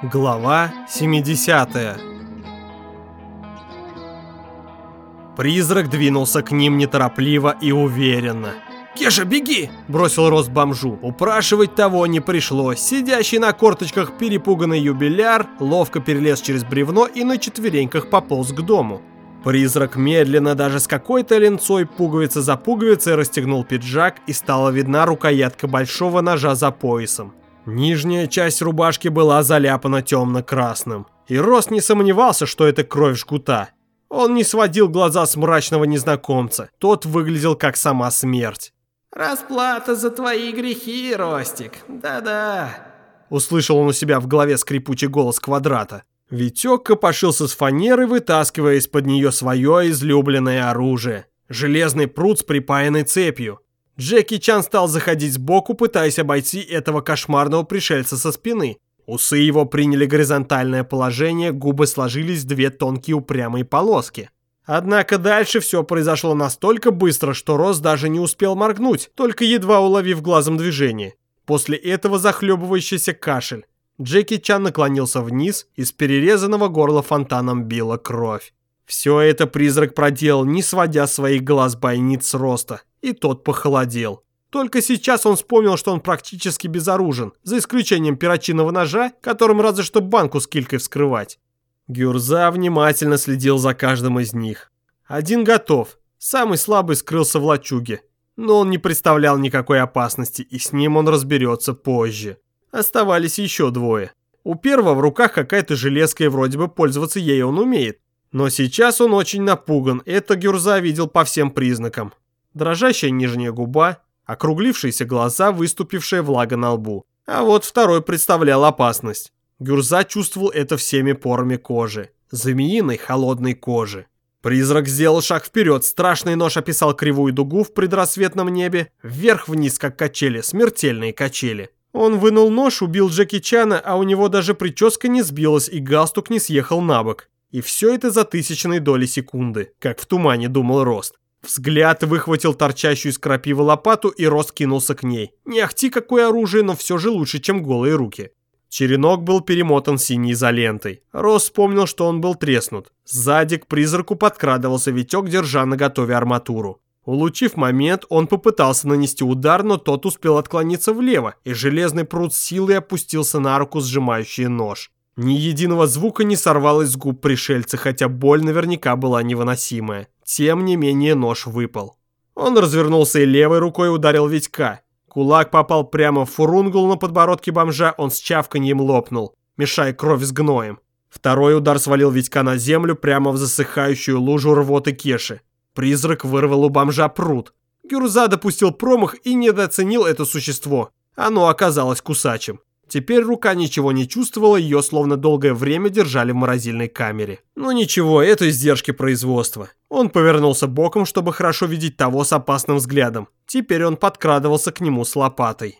Глава 70 Призрак двинулся к ним неторопливо и уверенно. «Кеша, беги!» – бросил Рост бомжу. Упрашивать того не пришлось. Сидящий на корточках перепуганный юбиляр ловко перелез через бревно и на четвереньках пополз к дому. Призрак медленно, даже с какой-то ленцой, пуговица за пуговицей расстегнул пиджак и стала видна рукоятка большого ножа за поясом. Нижняя часть рубашки была заляпана темно-красным. И Рос не сомневался, что это кровь жгута. Он не сводил глаза с мрачного незнакомца. Тот выглядел как сама смерть. «Расплата за твои грехи, Ростик. Да-да». Услышал он у себя в голове скрипучий голос квадрата. Витек копошился с фанеры, вытаскивая из-под нее свое излюбленное оружие. Железный пруд с припаянной цепью. Джеки Чан стал заходить сбоку, пытаясь обойти этого кошмарного пришельца со спины. Усы его приняли горизонтальное положение, губы сложились в две тонкие упрямые полоски. Однако дальше все произошло настолько быстро, что Рос даже не успел моргнуть, только едва уловив глазом движение. После этого захлебывающийся кашель. Джеки Чан наклонился вниз, из перерезанного горла фонтаном била кровь. Все это призрак проделал, не сводя своих глаз бойниц роста, и тот похолодел. Только сейчас он вспомнил, что он практически безоружен, за исключением перочинного ножа, которым разве что банку с килькой вскрывать. Гюрза внимательно следил за каждым из них. Один готов, самый слабый скрылся в лачуге, но он не представлял никакой опасности, и с ним он разберется позже. Оставались еще двое. У первого в руках какая-то железка, и вроде бы пользоваться ей он умеет. Но сейчас он очень напуган, это Гюрза видел по всем признакам. Дрожащая нижняя губа, округлившиеся глаза, выступившая влага на лбу. А вот второй представлял опасность. Гюрза чувствовал это всеми порами кожи. Змеиной холодной кожи. Призрак сделал шаг вперед, страшный нож описал кривую дугу в предрассветном небе, вверх-вниз, как качели, смертельные качели. Он вынул нож, убил Джеки Чана, а у него даже прическа не сбилась и галстук не съехал на бок. И все это за тысячной доли секунды, как в тумане думал Рост. Взгляд выхватил торчащую из крапивы лопату, и Рост кинулся к ней. Не ахти какое оружие, но все же лучше, чем голые руки. Черенок был перемотан синей изолентой. Рос вспомнил, что он был треснут. Сзади к призраку подкрадывался Витек, держа на готове арматуру. Улучив момент, он попытался нанести удар, но тот успел отклониться влево, и железный пруд силой опустился на руку, сжимающий нож. Ни единого звука не сорвалось с губ пришельца, хотя боль наверняка была невыносимая. Тем не менее нож выпал. Он развернулся и левой рукой ударил Витька. Кулак попал прямо в фурунгул на подбородке бомжа, он с чавканьем лопнул, мешая кровь с гноем. Второй удар свалил Витька на землю прямо в засыхающую лужу рвоты Кеши. Призрак вырвал у бомжа пруд. Гюрза допустил промах и недооценил это существо. Оно оказалось кусачим. Теперь рука ничего не чувствовала, ее словно долгое время держали в морозильной камере. Но ничего, это издержки производства. Он повернулся боком, чтобы хорошо видеть того с опасным взглядом. Теперь он подкрадывался к нему с лопатой.